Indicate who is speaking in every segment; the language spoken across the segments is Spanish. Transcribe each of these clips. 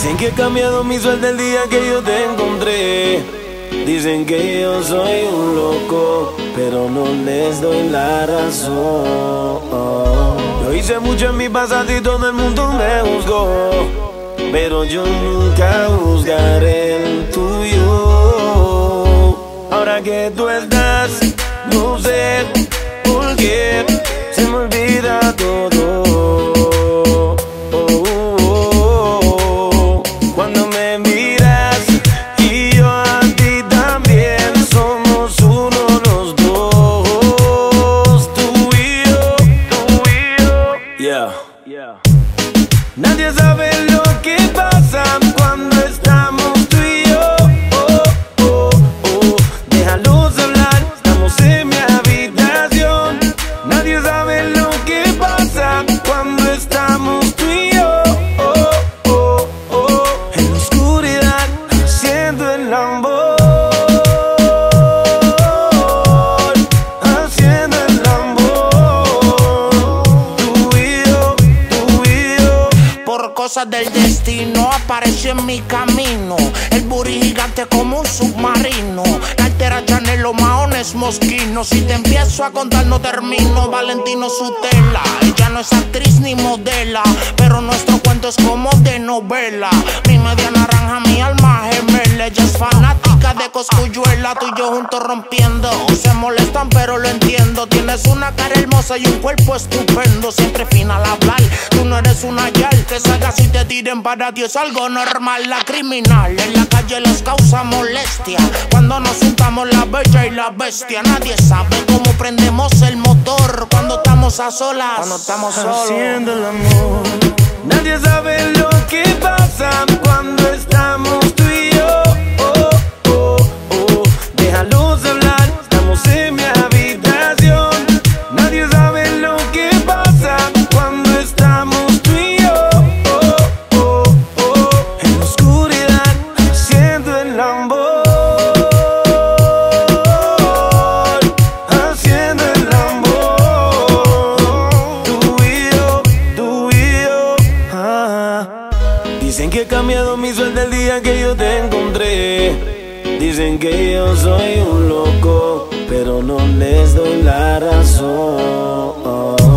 Speaker 1: Dicen que he cambiado mi suerte el día que yo te encontré. Dicen que yo soy un loco, pero no les doy la razón. Yo hice mucho en mi pasado y todo el mundo me juzgó. Pero yo nunca juzgaré el tuyo. Ahora que tú estás, no sé por qué se me olvida todo. Nadie sabe lo que pasa
Speaker 2: cosas del destino apareció en mi camino. El buri gigante como un submarino. La altera Chanel, los maones mosquinos. Si te empiezo a contar, no termino. Valentino Sutela. Ella no es actriz ni modela. Pero nuestro cuento es como de novela. Mi media naranja, mi alma gemela. Ella es fanática de Coscuyuela. Tú y yo juntos rompiendo. Se molestan, pero lo entiendo. Tienes una cara hermosa y un cuerpo estupendo. Siempre fina al hablar. Tú no eres una yal que salgas y te tiren para ti. Es algo normal. La criminal en la calle les causa molestia. Cuando nos juntamos la bella y la bestia. Nadie sabe cómo prendemos el motor. Cuando estamos a solas. Cuando estamos solos.
Speaker 1: haciendo el amor. Nadie sabe Que he cambiado mi suerte el día que yo te encontré. Dicen que yo soy un loco, pero no les doy la razón.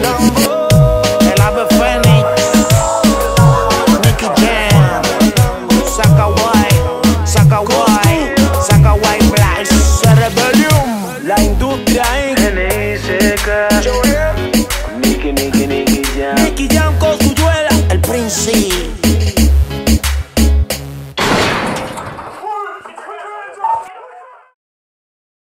Speaker 1: number.